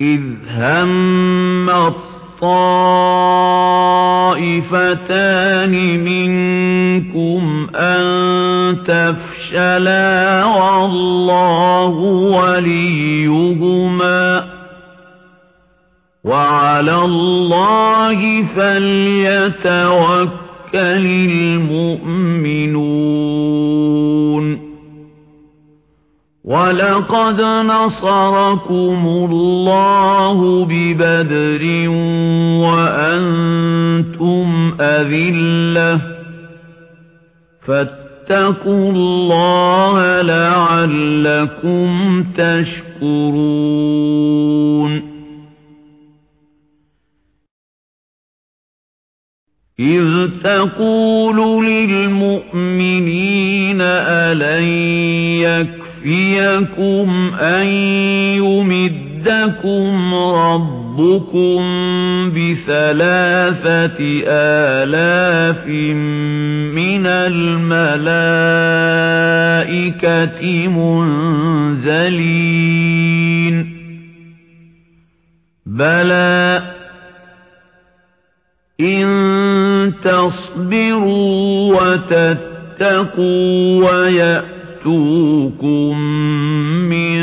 إذ هم الطائفتان منكم أن تفشلا والله وليهما وعلى الله فليتوكل المؤمنون ولقد نصركم الله ببدر وأنتم أذلة. فاتقوا الله لعلكم تشكرون. إذ تقول للمؤمنين ألن يكفيكم أن يمدكم ربكم بثلاثة آلاف من الملائكة منزلين. بلى إن تصبروا وتتقوا ويأتوكم من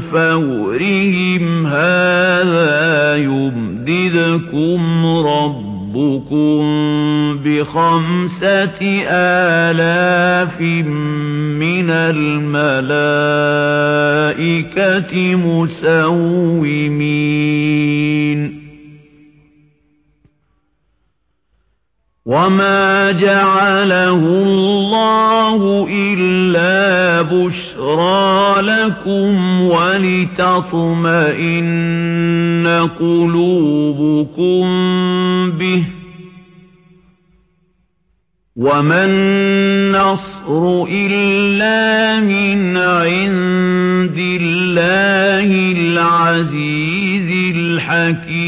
فورهم هذا يمددكم ربكم بخمسة آلاف من الملائكة مسومين. وما جعله الله إلا بشرى لكم ولتطمئن قلوبكم به وما النصر إلا من عند الله العزيز الحكيم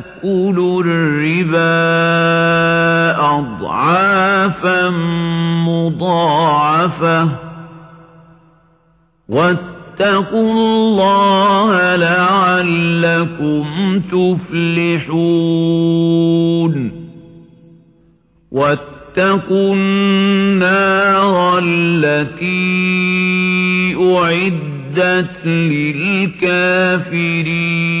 الربا أضعافا مضاعفة. واتقوا الله لعلكم تفلحون. واتقوا النار التي أعدت للكافرين.